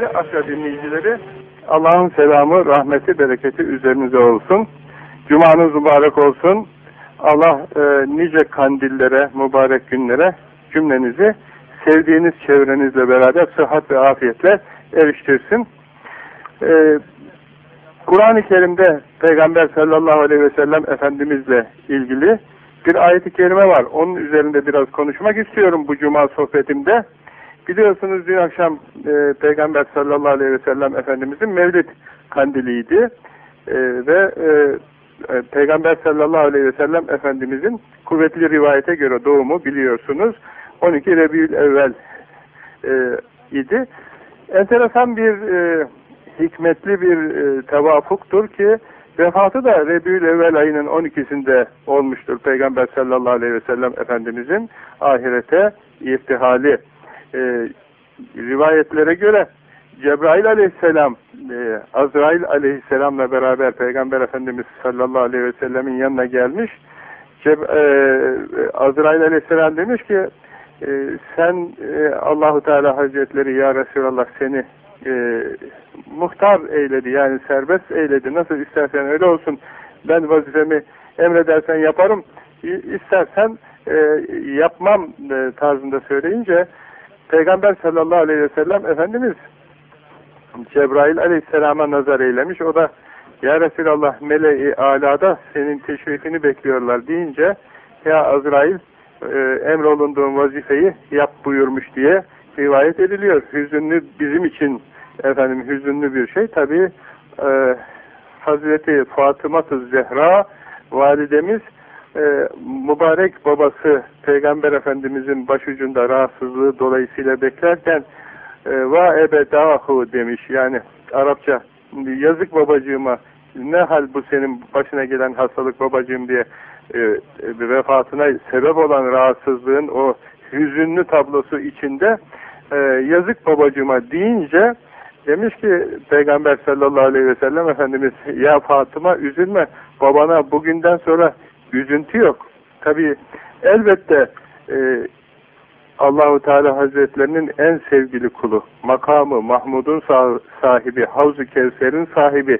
Sevgili Asya dinleyicileri, Allah'ın selamı, rahmeti, bereketi üzerinize olsun. Cumanız mübarek olsun. Allah e, nice kandillere, mübarek günlere cümlenizi sevdiğiniz çevrenizle beraber sıhhat ve afiyetle eriştirsin. E, Kur'an-ı Kerim'de Peygamber sallallahu aleyhi ve sellem Efendimizle ilgili bir ayet-i kerime var. Onun üzerinde biraz konuşmak istiyorum bu cuma sohbetimde. Biliyorsunuz dün akşam e, Peygamber sallallahu aleyhi ve sellem Efendimizin Mevlid kandiliydi. E, ve e, e, Peygamber sallallahu aleyhi ve sellem Efendimizin kuvvetli rivayete göre doğumu biliyorsunuz. 12 Rebiyül evvel e, idi. Enteresan bir e, hikmetli bir e, tevafuktur ki vefatı da Rebiyül evvel ayının 12'sinde olmuştur. Peygamber sallallahu aleyhi ve sellem Efendimizin ahirete irtihali e, rivayetlere göre Cebrail aleyhisselam e, Azrail aleyhisselamla beraber Peygamber Efendimiz sallallahu aleyhi ve sellemin yanına gelmiş. Ceb e, Azrail aleyhisselam demiş ki e, sen e, Allahu Teala Hazretleri ya Resulallah seni e, muhtar eyledi yani serbest eyledi nasıl istersen öyle olsun ben vazifemi emredersen yaparım istersen e, yapmam e, tarzında söyleyince Peygamber sallallahu aleyhi ve sellem Efendimiz Cebrail aleyhisselama nazar eylemiş. O da Ya Resulallah mele-i alada senin teşrifini bekliyorlar deyince Ya Azrail e, emrolunduğun vazifeyi yap buyurmuş diye rivayet ediliyor. Hüzünlü bizim için efendim hüzünlü bir şey. Tabi e, Hazreti Fatıma Zehra validemiz e, mübarek babası Peygamber Efendimizin başucunda rahatsızlığı dolayısıyla beklerken e, va ebedahu demiş. Yani Arapça yazık babacığıma ne hal bu senin başına gelen hastalık babacığım? diye e, e, vefatına sebep olan rahatsızlığın o hüzünlü tablosu içinde e, yazık babacığıma deyince demiş ki Peygamber sallallahu aleyhi ve sellem Efendimiz ya Fatıma üzülme. Babana bugünden sonra üzüntü yok. Tabi elbette e, Allahu Teala Hazretlerinin en sevgili kulu, makamı, Mahmud'un sahibi, Havzu Kevser'in sahibi,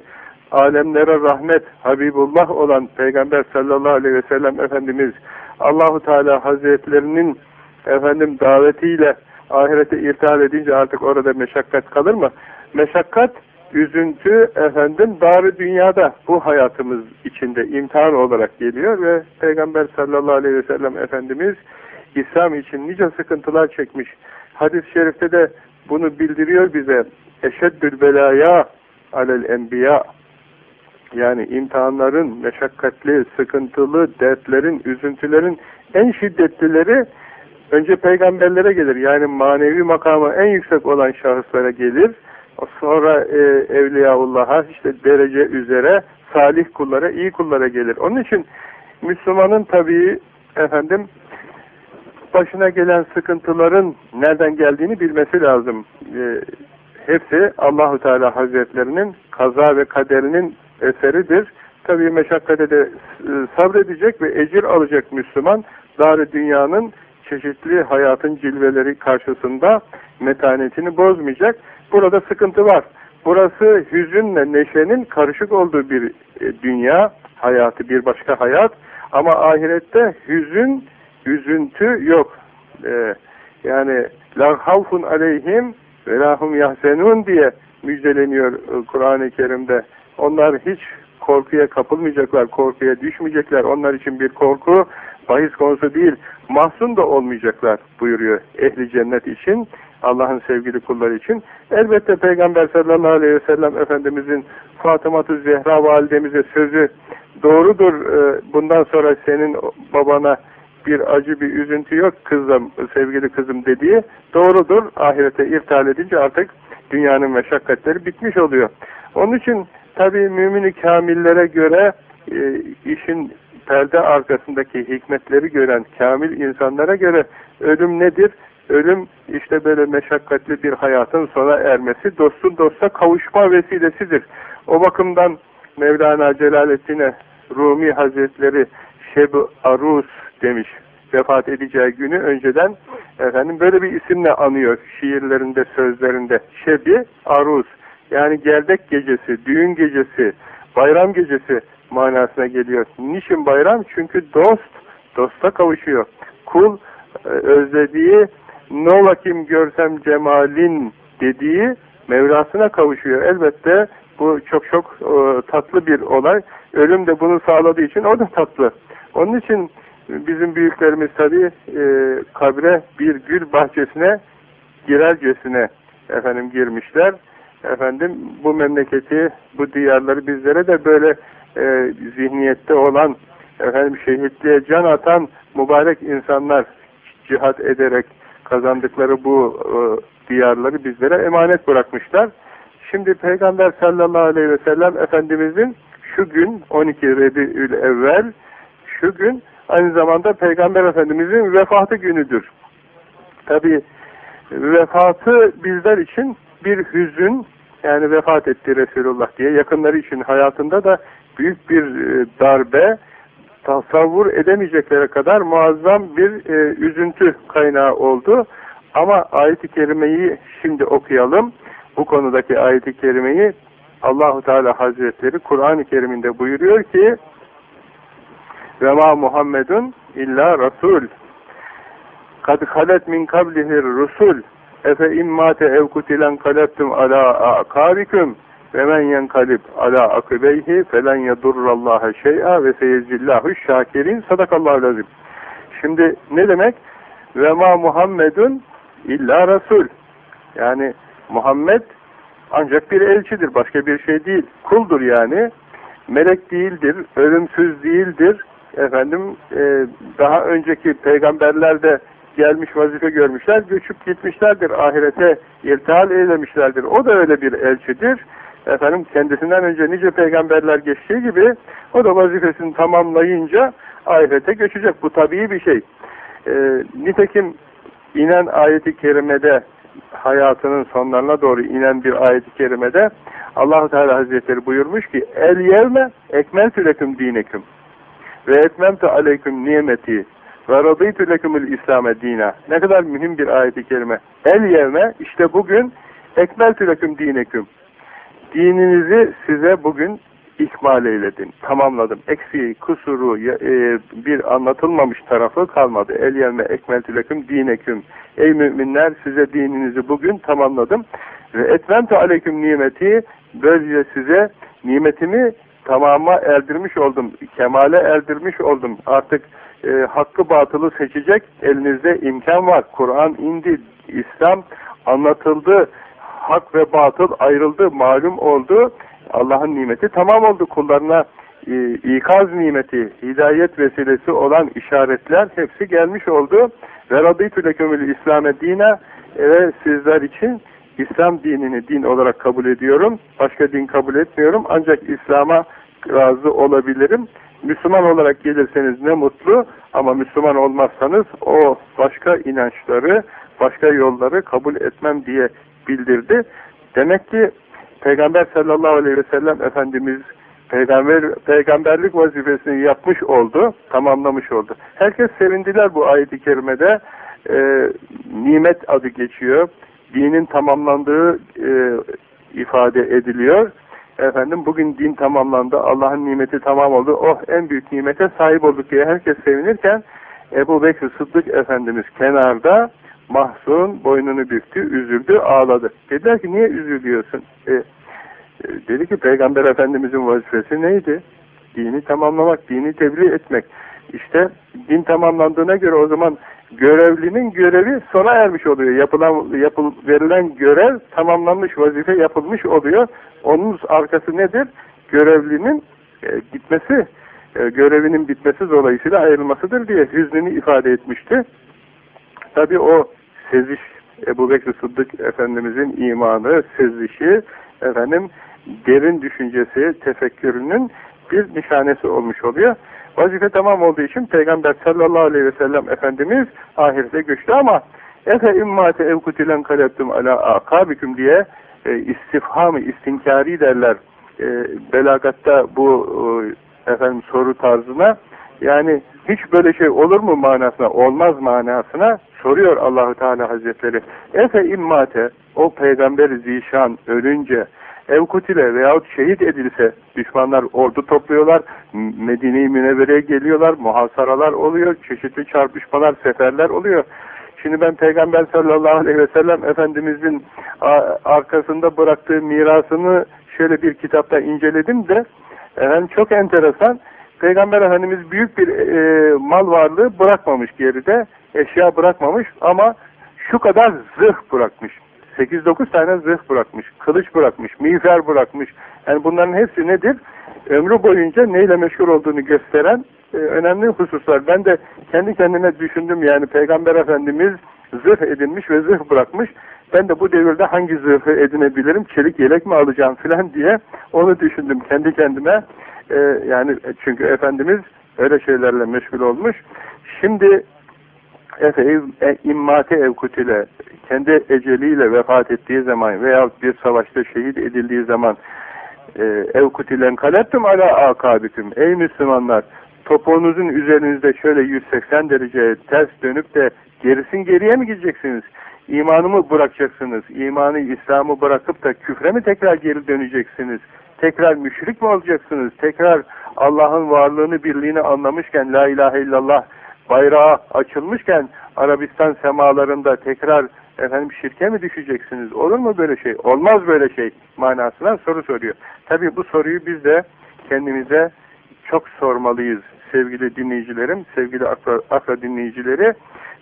alemlere rahmet, Habibullah olan Peygamber sallallahu aleyhi ve sellem Efendimiz, Allahu Teala Hazretlerinin efendim davetiyle ahirete irtihal edince artık orada meşakkat kalır mı? Meşakkat üzüntü efendim darı dünyada bu hayatımız içinde imtihan olarak geliyor ve Peygamber sallallahu aleyhi ve sellem Efendimiz İslam için nice sıkıntılar çekmiş. Hadis-i şerifte de bunu bildiriyor bize. Eşeddül belaya alel enbiya yani imtihanların, meşakkatli, sıkıntılı, dertlerin, üzüntülerin en şiddetlileri önce peygamberlere gelir. Yani manevi makamı en yüksek olan şahıslara gelir sonra e, Evliyaullah'a işte derece üzere salih kullara, iyi kullara gelir. Onun için Müslümanın tabii efendim başına gelen sıkıntıların nereden geldiğini bilmesi lazım. E, hepsi Allahu Teala Hazretlerinin kaza ve kaderinin eseridir. Tabii meşakkate de e, sabredecek ve ecir alacak Müslüman. Dar dünyanın çeşitli hayatın cilveleri karşısında metanetini bozmayacak. Burada sıkıntı var. Burası hüzünle neşenin karışık olduğu bir e, dünya, hayatı bir başka hayat. Ama ahirette hüzün, üzüntü yok. Ee, yani la havfun aleyhim ve lahum yahzenun diye müjdeleniyor e, Kur'an-ı Kerim'de. Onlar hiç korkuya kapılmayacaklar, korkuya düşmeyecekler. Onlar için bir korku bahis konusu değil, mahzun da olmayacaklar buyuruyor ehli cennet için. Allah'ın sevgili kulları için. Elbette Peygamber sallallahu aleyhi ve sellem Efendimizin Fatıma-ı Zehra validemize sözü doğrudur. Ee, bundan sonra senin babana bir acı bir üzüntü yok kızım, sevgili kızım dediği doğrudur. Ahirete irtihal edince artık dünyanın meşakkatleri bitmiş oluyor. Onun için tabi mümini kamillere göre e, işin perde arkasındaki hikmetleri gören kamil insanlara göre ölüm nedir? Ölüm işte böyle meşakkatli bir hayatın sona ermesi, dostun dosta kavuşma vesilesidir. O bakımdan Mevlana Celaleddin'e Rumi Hazretleri Şeb Arus demiş. Vefat edeceği günü önceden Efendim böyle bir isimle anıyor şiirlerinde, sözlerinde. Şebi Aruz. Yani gerdek gecesi, düğün gecesi, bayram gecesi manasına geliyor. Niçin bayram? Çünkü dost, dosta kavuşuyor. Kul e, özlediği, ne vakim görsem cemalin dediği Mevlasına kavuşuyor. Elbette bu çok çok e, tatlı bir olay. Ölüm de bunu sağladığı için o da tatlı. Onun için bizim büyüklerimiz tabi e, kabre bir gül bahçesine girercesine efendim girmişler. Efendim bu memleketi, bu diyarları bizlere de böyle e, zihniyette olan efendim şehitliğe can atan mübarek insanlar cihat ederek kazandıkları bu e, diyarları bizlere emanet bırakmışlar. Şimdi Peygamber sallallahu aleyhi ve sellem Efendimizin şu gün 12 Rebi'ül evvel şu gün aynı zamanda Peygamber Efendimizin vefatı günüdür. Tabi vefatı bizler için bir hüzün yani vefat etti Resulullah diye yakınları için hayatında da büyük bir e, darbe tasavvur edemeyeceklere kadar muazzam bir e, üzüntü kaynağı oldu. Ama ayet-i kerimeyi şimdi okuyalım. Bu konudaki ayet-i kerimeyi Allahu Teala Hazretleri Kur'an-ı Kerim'inde buyuruyor ki ve ma Muhammedun illa Rasul kad halet min kablihir rusul efe immate ev kutilen kalebtum ala akabikum ve men yenkalib ala akibeyhi felen yedurrallaha şey'a ve seyezillahu şakirin sadakallahu lazim. Şimdi ne demek? Ve ma Muhammedun illa Resul. Yani Muhammed ancak bir elçidir. Başka bir şey değil. Kuldur yani. Melek değildir. Ölümsüz değildir. Efendim e, daha önceki peygamberler de gelmiş vazife görmüşler. Göçüp gitmişlerdir. Ahirete irtihal eylemişlerdir. O da öyle bir elçidir. Efendim kendisinden önce nice peygamberler geçtiği gibi o da vazifesini tamamlayınca ahirete göçecek. Bu tabii bir şey. E, nitekim inen ayeti kerimede hayatının sonlarına doğru inen bir ayeti kerimede Allahu Teala Hazretleri buyurmuş ki el yevme ekmeltü leküm dineküm ve etmemtu aleyküm nimeti ve radıytü lekümül İslam'e dina. Ne kadar mühim bir ayeti kerime. El yevme işte bugün ekmeltü leküm dineküm. Dininizi size bugün ikmal eyledin, tamamladım. Eksiği, kusuru, e, bir anlatılmamış tarafı kalmadı. El yevme ekmeltü leküm dineküm. Ey müminler size dininizi bugün tamamladım. Ve etmemtu aleyküm nimeti böylece size nimetimi tamama erdirmiş oldum. Kemale erdirmiş oldum. Artık e, hakkı batılı seçecek elinizde imkan var. Kur'an indi, İslam anlatıldı, hak ve batıl ayrıldı, malum oldu. Allah'ın nimeti tamam oldu. Kullarına e, ikaz nimeti, hidayet vesilesi olan işaretler hepsi gelmiş oldu. Ve radıytü lekümül İslam'e dine ve sizler için İslam dinini din olarak kabul ediyorum. Başka din kabul etmiyorum. Ancak İslam'a razı olabilirim. Müslüman olarak gelirseniz ne mutlu ama Müslüman olmazsanız o başka inançları, başka yolları kabul etmem diye bildirdi. Demek ki Peygamber sallallahu aleyhi ve sellem Efendimiz peygamber peygamberlik vazifesini yapmış oldu, tamamlamış oldu. Herkes sevindiler bu ayet-i kerimede. E, nimet adı geçiyor. Dinin tamamlandığı e, ifade ediliyor. Efendim bugün din tamamlandı, Allah'ın nimeti tamam oldu. Oh en büyük nimete sahip olduk diye herkes sevinirken Ebu Bekir Sıddık Efendimiz kenarda mahzun, boynunu büktü, üzüldü, ağladı. Dediler ki niye üzülüyorsun? E, e, dedi ki Peygamber Efendimizin vazifesi neydi? Dini tamamlamak, dini tebliğ etmek. İşte din tamamlandığına göre o zaman görevlinin görevi sona ermiş oluyor. Yapılan, yapıl, verilen görev tamamlanmış, vazife yapılmış oluyor. Onun arkası nedir? Görevlinin e, gitmesi, e, görevinin bitmesi dolayısıyla ayrılmasıdır diye hüznünü ifade etmişti. Tabi o seziş, Ebu Bekir Sıddık Efendimizin imanı, sezişi, efendim derin düşüncesi, tefekkürünün bir nişanesi olmuş oluyor. Vazife tamam olduğu için Peygamber sallallahu aleyhi ve sellem Efendimiz ahirete göçtü ama Efe immate evkutilen kaleptum ala akabiküm diye e, istifhamı, istinkari derler e, belagatta bu e, efendim soru tarzına yani hiç böyle şey olur mu manasına, olmaz manasına soruyor Allahu Teala Hazretleri. Efe immate, o peygamber zişan ölünce, evkutile veyahut şehit edilse düşmanlar ordu topluyorlar, Medine-i Münevvere'ye geliyorlar, muhasaralar oluyor, çeşitli çarpışmalar, seferler oluyor. Şimdi ben Peygamber sallallahu aleyhi ve sellem Efendimizin arkasında bıraktığı mirasını şöyle bir kitapta inceledim de efendim çok enteresan. Peygamber Efendimiz büyük bir e, mal varlığı bırakmamış geride, eşya bırakmamış ama şu kadar zırh bırakmış. 8-9 tane zırh bırakmış, kılıç bırakmış, miğfer bırakmış. Yani bunların hepsi nedir? Ömrü boyunca neyle meşgul olduğunu gösteren e, önemli hususlar. Ben de kendi kendime düşündüm yani Peygamber Efendimiz zırh edinmiş ve zırh bırakmış. Ben de bu devirde hangi zırhı edinebilirim, çelik yelek mi alacağım filan diye onu düşündüm kendi kendime. E, yani çünkü Efendimiz öyle şeylerle meşgul olmuş. Şimdi Efe e, immate evkutile kendi eceliyle vefat ettiği zaman veya bir savaşta şehit edildiği zaman e, evkutilen kalettum ala akabiküm ey Müslümanlar topuğunuzun üzerinizde şöyle 180 derece ters dönüp de gerisin geriye mi gideceksiniz? İmanımı bırakacaksınız? İmanı, İslam'ı bırakıp da küfre mi tekrar geri döneceksiniz? Tekrar müşrik mi olacaksınız? Tekrar Allah'ın varlığını, birliğini anlamışken La ilahe illallah bayrağı açılmışken Arabistan semalarında tekrar efendim şirke mi düşeceksiniz? Olur mu böyle şey? Olmaz böyle şey manasına soru soruyor. Tabi bu soruyu biz de kendimize çok sormalıyız sevgili dinleyicilerim, sevgili akra, akra dinleyicileri.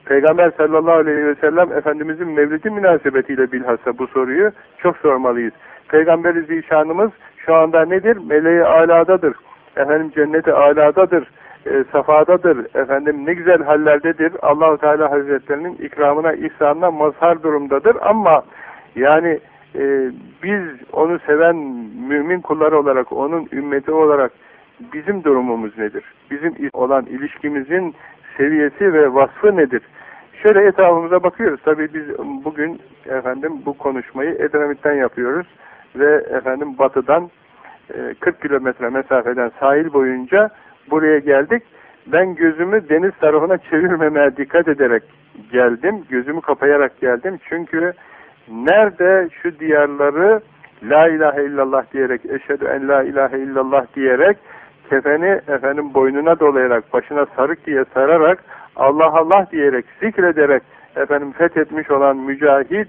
Peygamber sallallahu aleyhi ve sellem Efendimizin mevlidi münasebetiyle bilhassa bu soruyu çok sormalıyız. Peygamber-i Zişanımız şu anda nedir? Meleği aladadır. Efendim cenneti aladadır e, safadadır, efendim ne güzel hallerdedir. Allahu Teala Hazretlerinin ikramına, ihsanına mazhar durumdadır ama yani e, biz onu seven mümin kulları olarak, onun ümmeti olarak bizim durumumuz nedir? Bizim olan ilişkimizin seviyesi ve vasfı nedir? Şöyle etrafımıza bakıyoruz. Tabii biz bugün efendim bu konuşmayı Edremit'ten yapıyoruz ve efendim batıdan 40 e, kilometre mesafeden sahil boyunca buraya geldik. Ben gözümü deniz tarafına çevirmemeye dikkat ederek geldim. Gözümü kapayarak geldim. Çünkü nerede şu diyarları La ilahe illallah diyerek, eşhedü en la ilahe illallah diyerek, kefeni efendim boynuna dolayarak, başına sarık diye sararak, Allah Allah diyerek, zikrederek efendim fethetmiş olan mücahit,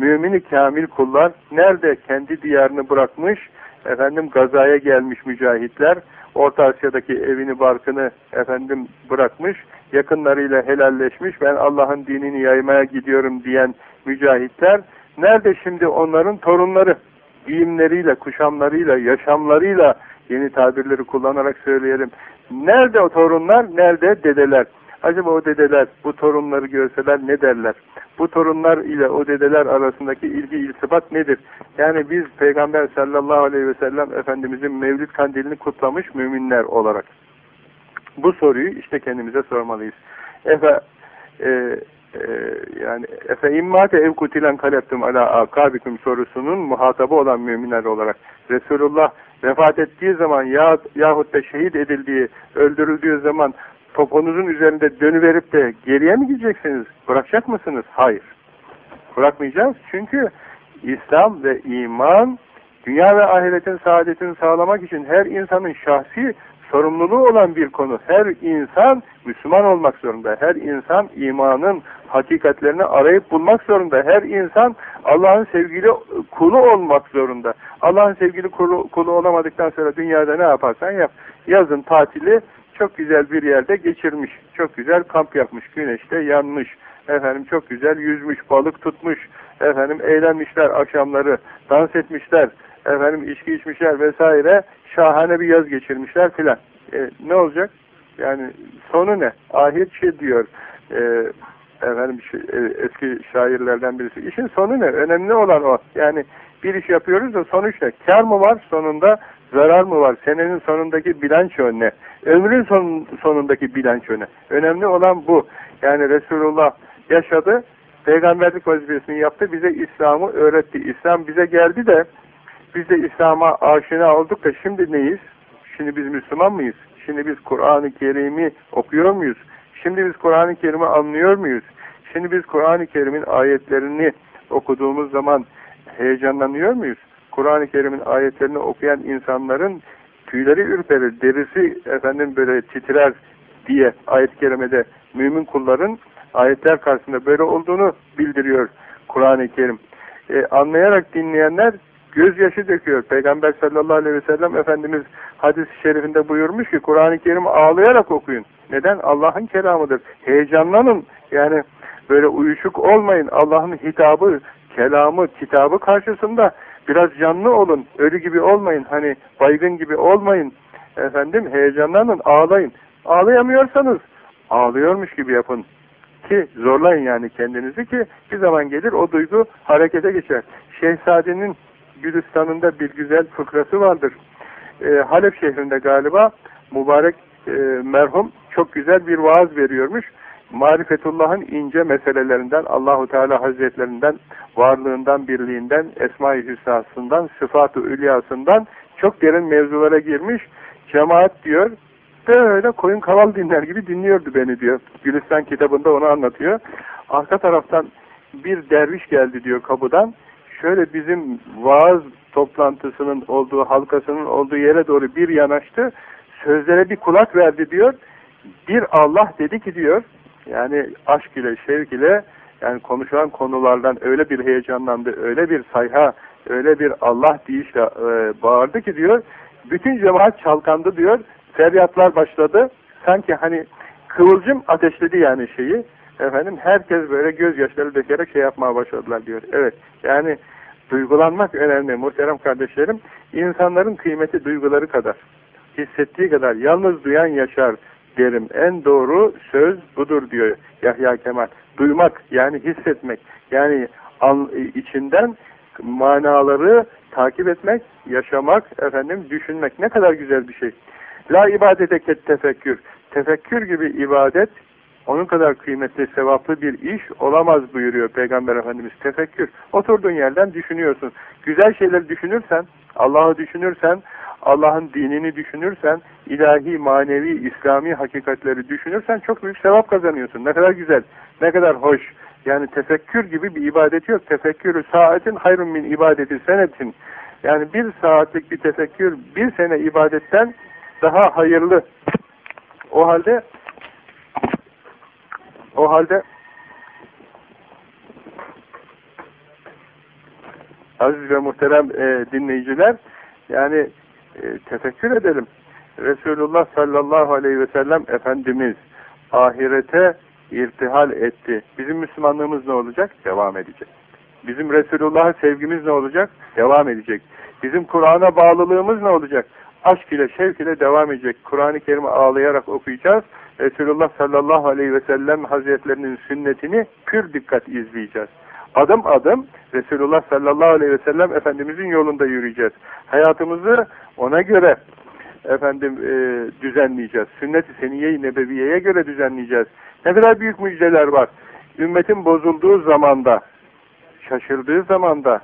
mümini kamil kullar, nerede kendi diyarını bırakmış, efendim gazaya gelmiş mücahitler, Orta Asya'daki evini barkını efendim bırakmış, yakınlarıyla helalleşmiş, ben Allah'ın dinini yaymaya gidiyorum diyen mücahitler, nerede şimdi onların torunları? Giyimleriyle, kuşamlarıyla, yaşamlarıyla, yeni tabirleri kullanarak söyleyelim. Nerede o torunlar, nerede dedeler? Acaba o dedeler bu torunları görseler ne derler? Bu torunlar ile o dedeler arasındaki ilgi iltibat nedir? Yani biz Peygamber sallallahu aleyhi ve sellem Efendimizin Mevlid kandilini kutlamış müminler olarak. Bu soruyu işte kendimize sormalıyız. Efe e, e, yani efe immate ev kutilen kalettum ala akabikum sorusunun muhatabı olan müminler olarak Resulullah vefat ettiği zaman ya, yahut da şehit edildiği, öldürüldüğü zaman topunuzun üzerinde dönüverip de geriye mi gideceksiniz? Bırakacak mısınız? Hayır. Bırakmayacağız. Çünkü İslam ve iman dünya ve ahiretin saadetini sağlamak için her insanın şahsi sorumluluğu olan bir konu. Her insan Müslüman olmak zorunda. Her insan imanın hakikatlerini arayıp bulmak zorunda. Her insan Allah'ın sevgili kulu olmak zorunda. Allah'ın sevgili kulu, kulu olamadıktan sonra dünyada ne yaparsan yap. Yazın tatili çok güzel bir yerde geçirmiş. Çok güzel kamp yapmış. Güneşte yanmış. Efendim çok güzel yüzmüş, balık tutmuş. Efendim eğlenmişler akşamları, dans etmişler. Efendim içki içmişler vesaire. Şahane bir yaz geçirmişler filan. E, ne olacak? Yani sonu ne? Ahir şey diyor. E, efendim e, eski şairlerden birisi. İşin sonu ne? Önemli olan o. Yani bir iş yapıyoruz da sonuç ne? Kar mı var sonunda? Zarar mı var? Senenin sonundaki bilanço ne? Ömrün son, sonundaki bilanço ne? Önemli olan bu. Yani Resulullah yaşadı, peygamberlik vazifesini yaptı, bize İslam'ı öğretti. İslam bize geldi de biz de İslam'a aşina olduk da şimdi neyiz? Şimdi biz Müslüman mıyız? Şimdi biz Kur'an-ı Kerim'i okuyor muyuz? Şimdi biz Kur'an-ı Kerim'i anlıyor muyuz? Şimdi biz Kur'an-ı Kerim'in ayetlerini okuduğumuz zaman heyecanlanıyor muyuz? Kur'an-ı Kerim'in ayetlerini okuyan insanların tüyleri ürperir, derisi efendim böyle titrer diye ayet-i kerimede mümin kulların ayetler karşısında böyle olduğunu bildiriyor Kur'an-ı Kerim. Ee, anlayarak dinleyenler gözyaşı döküyor. Peygamber sallallahu aleyhi ve sellem Efendimiz hadis-i şerifinde buyurmuş ki Kur'an-ı Kerim ağlayarak okuyun. Neden? Allah'ın kelamıdır. Heyecanlanın. Yani böyle uyuşuk olmayın. Allah'ın hitabı, kelamı, kitabı karşısında biraz canlı olun. Ölü gibi olmayın. Hani baygın gibi olmayın. Efendim heyecanlanın, ağlayın. Ağlayamıyorsanız ağlıyormuş gibi yapın. Ki zorlayın yani kendinizi ki bir zaman gelir o duygu harekete geçer. Şehzadenin Gülistan'ında bir güzel fıkrası vardır. E, Halep şehrinde galiba mübarek e, merhum çok güzel bir vaaz veriyormuş. Marifetullah'ın ince meselelerinden, Allahu Teala Hazretlerinden, varlığından, birliğinden, Esma-i Hüsna'sından, sıfat-ı ülyasından çok derin mevzulara girmiş. Cemaat diyor, böyle koyun kaval dinler gibi dinliyordu beni diyor. Gülistan kitabında onu anlatıyor. Arka taraftan bir derviş geldi diyor kapıdan. Şöyle bizim vaaz toplantısının olduğu, halkasının olduğu yere doğru bir yanaştı. Sözlere bir kulak verdi diyor. Bir Allah dedi ki diyor, yani aşk ile, şevk ile, yani konuşulan konulardan öyle bir heyecanlandı, öyle bir sayha, öyle bir Allah deyişle e, bağırdı ki diyor, bütün cemaat çalkandı diyor, feryatlar başladı. Sanki hani kıvılcım ateşledi yani şeyi. Efendim herkes böyle gözyaşları dökerek şey yapmaya başladılar diyor. Evet yani duygulanmak önemli muhterem kardeşlerim. İnsanların kıymeti duyguları kadar. Hissettiği kadar yalnız duyan yaşar derim. En doğru söz budur diyor Yahya Kemal. Duymak yani hissetmek yani an, içinden manaları takip etmek, yaşamak, efendim düşünmek ne kadar güzel bir şey. La ibadete ket tefekkür. Tefekkür gibi ibadet onun kadar kıymetli, sevaplı bir iş olamaz buyuruyor Peygamber Efendimiz. Tefekkür. Oturduğun yerden düşünüyorsun. Güzel şeyler düşünürsen, Allah'ı düşünürsen, Allah'ın dinini düşünürsen, ilahi, manevi, İslami hakikatleri düşünürsen çok büyük sevap kazanıyorsun. Ne kadar güzel, ne kadar hoş. Yani tefekkür gibi bir ibadet yok. Tefekkürü saatin hayrun min ibadeti senetin. Yani bir saatlik bir tefekkür, bir sene ibadetten daha hayırlı. O halde o halde aziz ve muhterem e, dinleyiciler yani e, tefekkür edelim. Resulullah sallallahu aleyhi ve sellem Efendimiz ahirete irtihal etti. Bizim Müslümanlığımız ne olacak? Devam edecek. Bizim Resulullah'a sevgimiz ne olacak? Devam edecek. Bizim Kur'an'a bağlılığımız ne olacak? Aşk ile, şevk ile devam edecek. Kur'an-ı Kerim'i ağlayarak okuyacağız. Resulullah sallallahu aleyhi ve sellem hazretlerinin sünnetini pür dikkat izleyeceğiz. Adım adım Resulullah sallallahu aleyhi ve sellem Efendimizin yolunda yürüyeceğiz. Hayatımızı ona göre efendim e, düzenleyeceğiz. Sünnet-i Seniye-i Nebeviye'ye göre düzenleyeceğiz. Ne kadar büyük müjdeler var. Ümmetin bozulduğu zamanda, şaşırdığı zamanda,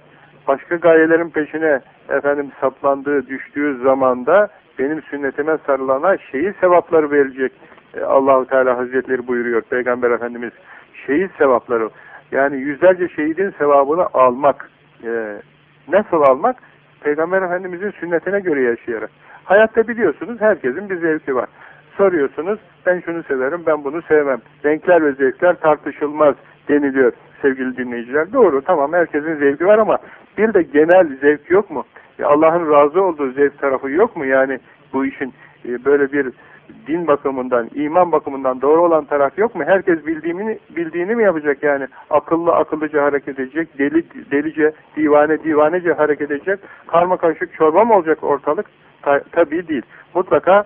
başka gayelerin peşine efendim saplandığı, düştüğü zamanda benim sünnetime sarılana şeyi sevapları verecek. E, Allahu Teala Hazretleri buyuruyor Peygamber Efendimiz. Şehit sevapları. Yani yüzlerce şehidin sevabını almak. E, nasıl almak? Peygamber Efendimizin sünnetine göre yaşayarak. Hayatta biliyorsunuz herkesin bir zevki var. Soruyorsunuz ben şunu severim ben bunu sevmem. Renkler ve zevkler tartışılmaz deniliyor sevgili dinleyiciler. Doğru tamam herkesin zevki var ama bir de genel zevk yok mu? Allah'ın razı olduğu zevk tarafı yok mu? Yani bu işin e, böyle bir din bakımından, iman bakımından doğru olan taraf yok mu? Herkes bildiğini, bildiğini mi yapacak yani? Akıllı akıllıca hareket edecek, deli delice, divane divanece hareket edecek, karma karışık çorba mı olacak ortalık? Ta, tabii değil. Mutlaka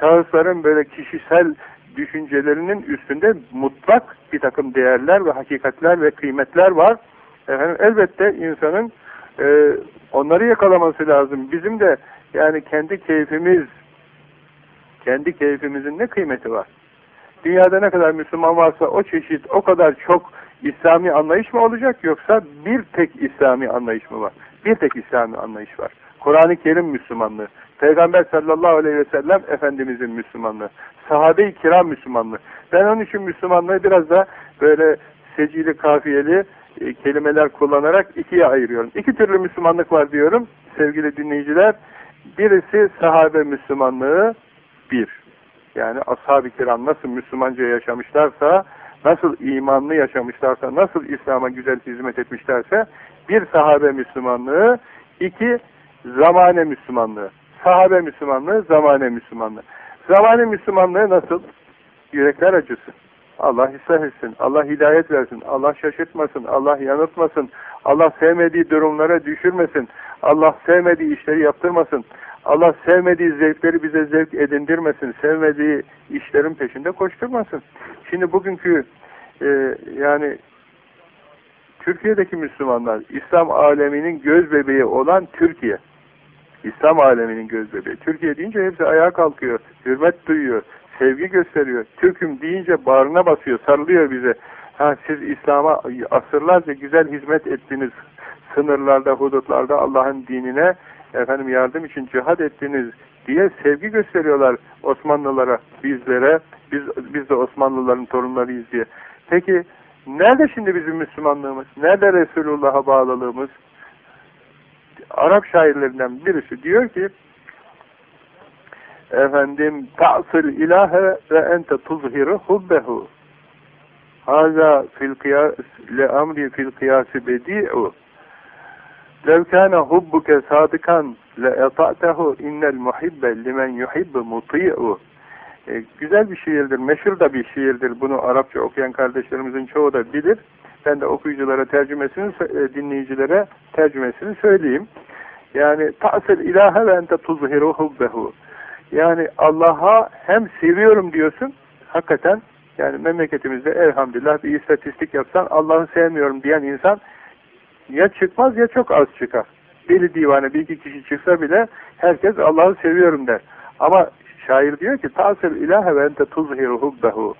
şahısların böyle kişisel düşüncelerinin üstünde mutlak bir takım değerler ve hakikatler ve kıymetler var. Efendim, elbette insanın e, onları yakalaması lazım. Bizim de yani kendi keyfimiz, kendi keyfimizin ne kıymeti var? Dünyada ne kadar Müslüman varsa o çeşit, o kadar çok İslami anlayış mı olacak yoksa bir tek İslami anlayış mı var? Bir tek İslami anlayış var. Kur'an-ı Kerim Müslümanlığı. Peygamber sallallahu aleyhi ve sellem Efendimizin Müslümanlığı. Sahabe-i kiram Müslümanlığı. Ben onun için Müslümanlığı biraz da böyle secili, kafiyeli e, kelimeler kullanarak ikiye ayırıyorum. İki türlü Müslümanlık var diyorum sevgili dinleyiciler. Birisi sahabe Müslümanlığı bir. Yani ashab-ı kiram nasıl Müslümanca yaşamışlarsa, nasıl imanlı yaşamışlarsa, nasıl İslam'a güzel hizmet etmişlerse bir sahabe Müslümanlığı, iki zamane Müslümanlığı. Sahabe Müslümanlığı, zamane Müslümanlığı. Zamane Müslümanlığı nasıl? Yürekler acısı. Allah ıslah etsin, Allah hidayet versin, Allah şaşırtmasın, Allah yanıltmasın, Allah sevmediği durumlara düşürmesin, Allah sevmediği işleri yaptırmasın, Allah sevmediği zevkleri bize zevk edindirmesin, sevmediği işlerin peşinde koşturmasın. Şimdi bugünkü e, yani Türkiye'deki Müslümanlar, İslam aleminin göz bebeği olan Türkiye, İslam aleminin göz bebeği. Türkiye deyince hepsi ayağa kalkıyor, hürmet duyuyor, sevgi gösteriyor. Türk'üm deyince bağrına basıyor, sarılıyor bize. Ha, siz İslam'a asırlarca güzel hizmet ettiniz. Sınırlarda, hudutlarda Allah'ın dinine efendim yardım için cihad ettiniz diye sevgi gösteriyorlar Osmanlılara, bizlere. Biz, biz de Osmanlıların torunlarıyız diye. Peki nerede şimdi bizim Müslümanlığımız? Nerede Resulullah'a bağlılığımız? Arap şairlerinden birisi diyor ki efendim ta'sıl ilahe ve ente tuzhiru hubbehu haza fil kıyas le amri fil kıyası bedi'u kâne hubbuke sadıkan le eta'tehu innel muhibbe limen yuhibbe muti'u e, güzel bir şiirdir, meşhur da bir şiirdir. Bunu Arapça okuyan kardeşlerimizin çoğu da bilir. Ben de okuyuculara tercümesini, e, dinleyicilere tercümesini söyleyeyim. Yani ta'sel ilahe ve ente tuzhiru hubbehu. Yani Allah'a hem seviyorum diyorsun, hakikaten yani memleketimizde elhamdülillah bir istatistik yapsan Allah'ı sevmiyorum diyen insan ya çıkmaz ya çok az çıkar. Deli divane bir iki kişi çıksa bile herkes Allah'ı seviyorum der. Ama şair diyor ki tasir ilahe ve ente tuzhiru hubbehu.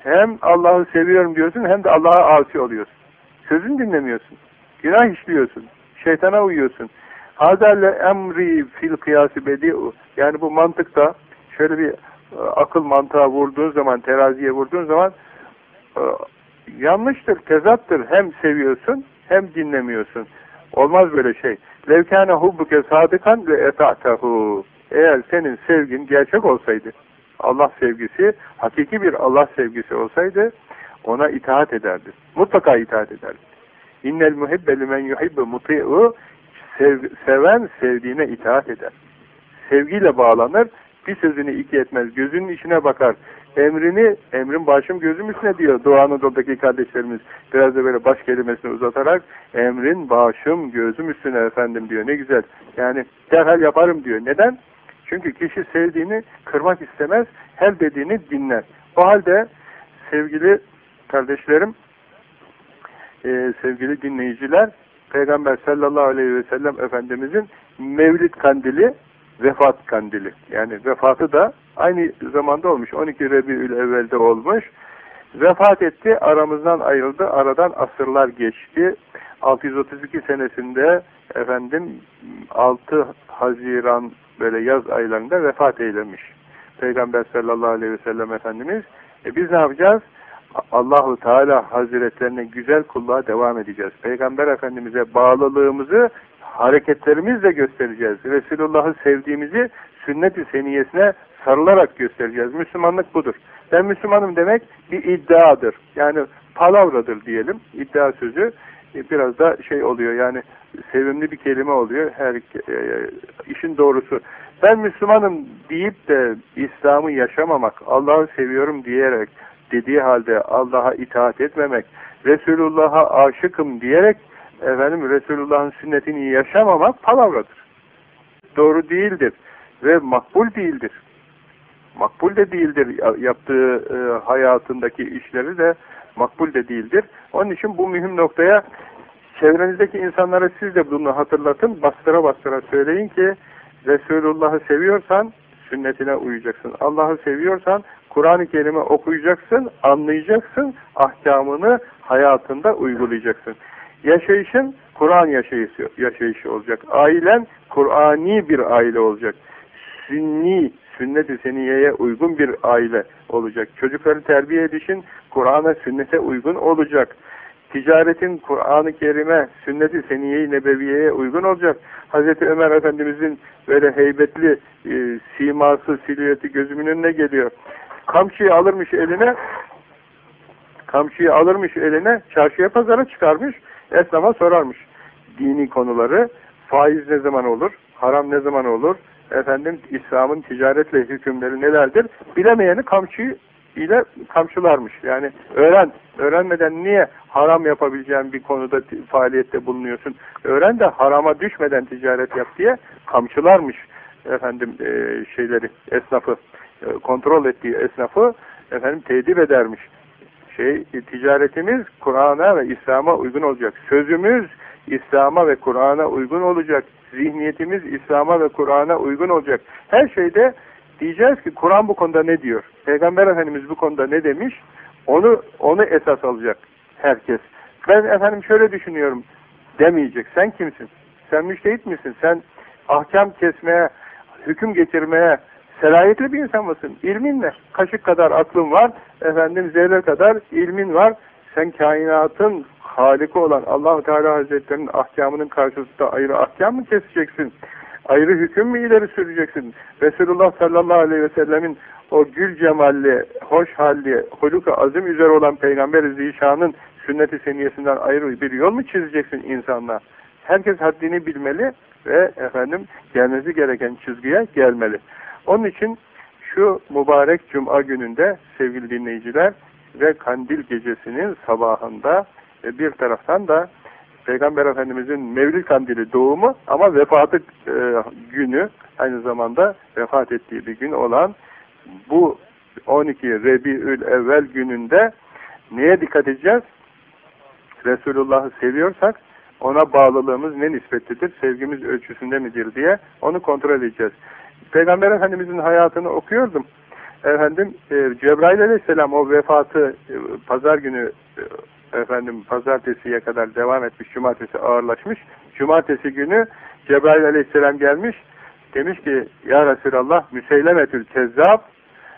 Hem Allah'ı seviyorum diyorsun hem de Allah'a asi oluyorsun. Sözünü dinlemiyorsun. Günah işliyorsun. Şeytana uyuyorsun. Hazerle emri fil kıyası bedi'u. Yani bu mantıkta şöyle bir e, akıl mantığa vurduğun zaman, teraziye vurduğun zaman e, yanlıştır, tezattır. Hem seviyorsun hem dinlemiyorsun. Olmaz böyle şey. Levkâne hubbuke sadıkan ve eta'tehu. Eğer senin sevgin gerçek olsaydı, Allah sevgisi, hakiki bir Allah sevgisi olsaydı, ona itaat ederdi. Mutlaka itaat ederdi. İnnel muhibbe limen yuhibbe muti'u Sev, seven sevdiğine itaat eder. Sevgiyle bağlanır, bir sözünü iki etmez, gözünün içine bakar. Emrini, emrin başım gözüm üstüne diyor Doğu Anadolu'daki kardeşlerimiz. Biraz da böyle baş kelimesini uzatarak, emrin başım gözüm üstüne efendim diyor. Ne güzel. Yani derhal yaparım diyor. Neden? Çünkü kişi sevdiğini kırmak istemez, her dediğini dinler. O halde sevgili kardeşlerim, e, sevgili dinleyiciler, Peygamber sallallahu aleyhi ve sellem Efendimizin Mevlid kandili, vefat kandili. Yani vefatı da aynı zamanda olmuş. 12 Rebiül evvelde olmuş. Vefat etti, aramızdan ayrıldı. Aradan asırlar geçti. 632 senesinde efendim 6 Haziran böyle yaz aylarında vefat eylemiş. Peygamber sallallahu aleyhi ve sellem Efendimiz. E biz ne yapacağız? Allahu Teala Hazretlerine güzel kulluğa devam edeceğiz. Peygamber Efendimiz'e bağlılığımızı hareketlerimizle göstereceğiz. Resulullah'ı sevdiğimizi sünnet-i seniyesine sarılarak göstereceğiz. Müslümanlık budur. Ben Müslümanım demek bir iddiadır. Yani palavradır diyelim. İddia sözü e, biraz da şey oluyor yani sevimli bir kelime oluyor. Her e, işin doğrusu. Ben Müslümanım deyip de İslam'ı yaşamamak, Allah'ı seviyorum diyerek dediği halde Allah'a itaat etmemek, Resulullah'a aşıkım diyerek efendim Resulullah'ın sünnetini yaşamamak palavradır. Doğru değildir ve makbul değildir. Makbul de değildir yaptığı e, hayatındaki işleri de makbul de değildir. Onun için bu mühim noktaya çevrenizdeki insanlara siz de bunu hatırlatın, bastıra bastıra söyleyin ki Resulullah'ı seviyorsan sünnetine uyacaksın. Allah'ı seviyorsan Kur'an-ı Kerim'i okuyacaksın, anlayacaksın, ahkamını hayatında uygulayacaksın. Yaşayışın Kur'an yaşayışı, yaşayışı olacak. Ailen Kur'ani bir aile olacak. sünni, sünnet-i seniyeye uygun bir aile olacak. Çocukları terbiye edişin Kur'an'a, sünnete uygun olacak. Ticaretin Kur'an-ı Kerim'e, sünnet-i seniye-i nebeviyeye uygun olacak. Hazreti Ömer Efendimizin böyle heybetli e, siması, silüeti gözümün önüne geliyor. Kamçıyı alırmış eline, kamçıyı alırmış eline, çarşıya pazara çıkarmış, esnafa sorarmış. Dini konuları, faiz ne zaman olur, haram ne zaman olur, efendim İslam'ın ticaretle hükümleri nelerdir, bilemeyeni kamçıyı ile kamçılarmış. Yani öğren, öğrenmeden niye haram yapabileceğin bir konuda faaliyette bulunuyorsun? Öğren de harama düşmeden ticaret yap diye kamçılarmış efendim e, şeyleri, esnafı, e, kontrol ettiği esnafı efendim tedip edermiş. Şey, ticaretimiz Kur'an'a ve İslam'a uygun olacak. Sözümüz İslam'a ve Kur'an'a uygun olacak. Zihniyetimiz İslam'a ve Kur'an'a uygun olacak. Her şeyde diyeceğiz ki Kur'an bu konuda ne diyor? Peygamber Efendimiz bu konuda ne demiş? Onu onu esas alacak herkes. Ben efendim şöyle düşünüyorum demeyecek. Sen kimsin? Sen müştehit misin? Sen ahkam kesmeye, hüküm getirmeye selahiyetli bir insan mısın? İlmin ne? Kaşık kadar aklın var, efendim zerre kadar ilmin var. Sen kainatın haliki olan Allahu Teala Hazretlerinin ahkamının karşısında ayrı ahkam mı keseceksin? Ayrı hüküm mü ileri süreceksin? Resulullah sallallahu aleyhi ve sellemin o gül cemalli, hoş halli, huluka azim üzere olan Peygamber-i Zişan'ın sünnet-i seniyesinden ayrı bir yol mu çizeceksin insanla? Herkes haddini bilmeli ve efendim gelmesi gereken çizgiye gelmeli. Onun için şu mübarek cuma gününde sevgili dinleyiciler ve kandil gecesinin sabahında e, bir taraftan da Peygamber Efendimizin Mevlid kandili doğumu ama vefatı e, günü aynı zamanda vefat ettiği bir gün olan bu 12 Rebiül Evvel gününde neye dikkat edeceğiz? Resulullah'ı seviyorsak ona bağlılığımız ne nispetlidir, sevgimiz ölçüsünde midir diye onu kontrol edeceğiz. Peygamber Efendimizin hayatını okuyordum. Efendim e, Cebrail Aleyhisselam o vefatı e, pazar günü e, efendim pazartesiye kadar devam etmiş, cumartesi ağırlaşmış. Cumartesi günü Cebrail Aleyhisselam gelmiş. Demiş ki ya Resulallah Müseylemetül Kezzab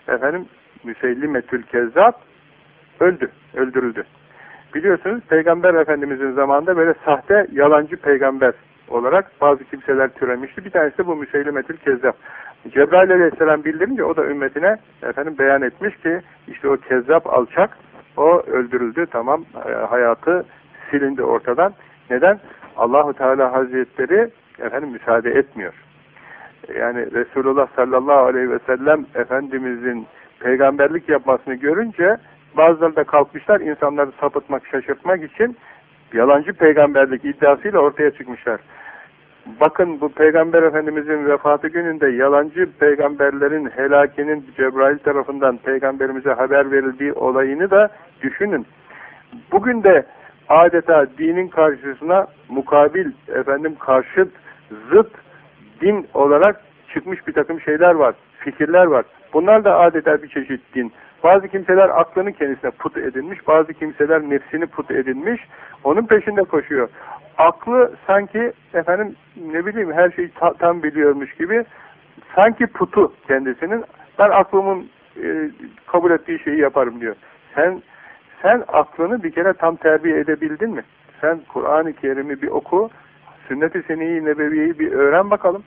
efendim Müseylimetül Kezzab öldü, öldürüldü. Biliyorsunuz Peygamber Efendimizin zamanında böyle sahte, yalancı peygamber olarak bazı kimseler türemişti. Bir tanesi bu Müseylimetül Kezzab. Cebrail Aleyhisselam bildirince o da ümmetine efendim beyan etmiş ki işte o kezzap alçak o öldürüldü tamam e, hayatı silindi ortadan. Neden? Allahu Teala Hazretleri efendim müsaade etmiyor. Yani Resulullah sallallahu aleyhi ve sellem Efendimizin peygamberlik yapmasını görünce bazıları da kalkmışlar insanları sapıtmak, şaşırtmak için yalancı peygamberlik iddiasıyla ortaya çıkmışlar. Bakın bu Peygamber Efendimizin vefatı gününde yalancı peygamberlerin helakinin Cebrail tarafından peygamberimize haber verildiği olayını da düşünün. Bugün de adeta dinin karşısına mukabil, efendim karşıt, zıt din olarak çıkmış bir takım şeyler var, fikirler var. Bunlar da adeta bir çeşit din. Bazı kimseler aklını kendisine put edinmiş, bazı kimseler nefsini put edinmiş, onun peşinde koşuyor. Aklı sanki efendim ne bileyim her şeyi ta tam biliyormuş gibi sanki putu kendisinin ben aklımın e, kabul ettiği şeyi yaparım diyor. Sen sen aklını bir kere tam terbiye edebildin mi? Sen Kur'an-ı Kerim'i bir oku, sünnet-i seniyi nebeviyeyi bir öğren bakalım.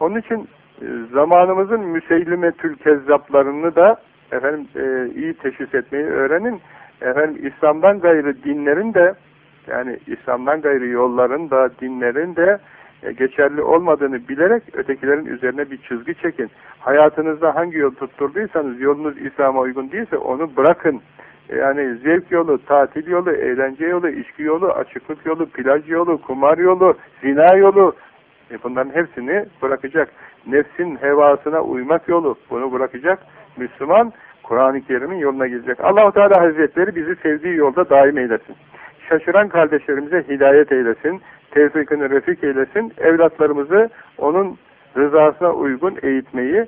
Onun için e, zamanımızın müseylimetül kezzaplarını da efendim e, iyi teşhis etmeyi öğrenin. Efendim İslam'dan gayrı dinlerin de yani İslam'dan gayrı yolların da dinlerin de e, geçerli olmadığını bilerek ötekilerin üzerine bir çizgi çekin. Hayatınızda hangi yol tutturduysanız yolunuz İslam'a uygun değilse onu bırakın. E, yani zevk yolu, tatil yolu, eğlence yolu, içki yolu, açıklık yolu, plaj yolu, kumar yolu, zina yolu e bunların hepsini bırakacak. Nefsin hevasına uymak yolu bunu bırakacak. Müslüman Kur'an-ı Kerim'in yoluna gidecek. allah Teala Hazretleri bizi sevdiği yolda daim eylesin. Şaşıran kardeşlerimize hidayet eylesin. Tevfikini refik eylesin. Evlatlarımızı onun rızasına uygun eğitmeyi,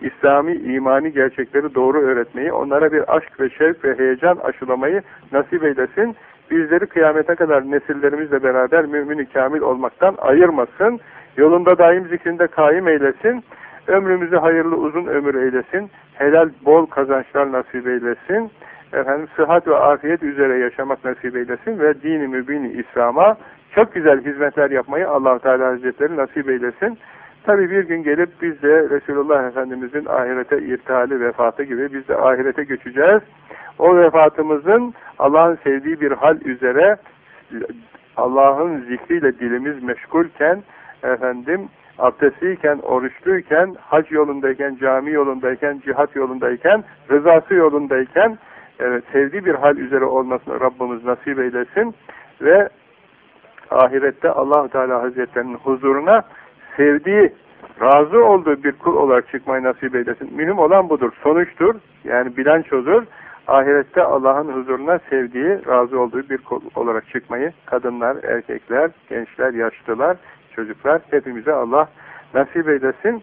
İslami, imani gerçekleri doğru öğretmeyi, onlara bir aşk ve şevk ve heyecan aşılamayı nasip eylesin. Bizleri kıyamete kadar nesillerimizle beraber mümin kamil olmaktan ayırmasın. Yolunda daim zikrinde kaim eylesin. Ömrümüzü hayırlı uzun ömür eylesin. Helal bol kazançlar nasip eylesin. Efendim sıhhat ve afiyet üzere yaşamak nasip eylesin ve dini mübini İslam'a çok güzel hizmetler yapmayı allah Teala Hazretleri nasip eylesin. Tabi bir gün gelip biz de Resulullah Efendimizin ahirete irtihali vefatı gibi biz de ahirete göçeceğiz. O vefatımızın Allah'ın sevdiği bir hal üzere Allah'ın zikriyle dilimiz meşgulken efendim abdestliyken, oruçluyken, hac yolundayken, cami yolundayken, cihat yolundayken, rızası yolundayken evet, sevdiği bir hal üzere olmasını Rabbimiz nasip eylesin ve ahirette allah Teala Hazretlerinin huzuruna sevdiği, razı olduğu bir kul olarak çıkmayı nasip eylesin. Mühim olan budur, sonuçtur, yani bilançodur. Ahirette Allah'ın huzuruna sevdiği, razı olduğu bir kul olarak çıkmayı kadınlar, erkekler, gençler, yaşlılar, çocuklar hepimize Allah nasip eylesin.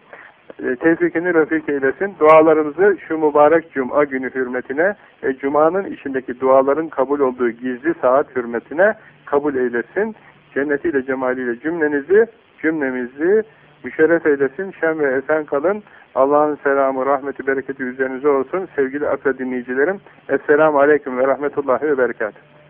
E, tevfikini refik eylesin. Dualarımızı şu mübarek cuma günü hürmetine, e, cumanın içindeki duaların kabul olduğu gizli saat hürmetine kabul eylesin. Cennetiyle, cemaliyle cümlenizi, cümlemizi müşerref eylesin. Şen ve esen kalın. Allah'ın selamı, rahmeti, bereketi üzerinize olsun. Sevgili akla dinleyicilerim. Esselamu Aleyküm ve Rahmetullahi ve Berekatuhu.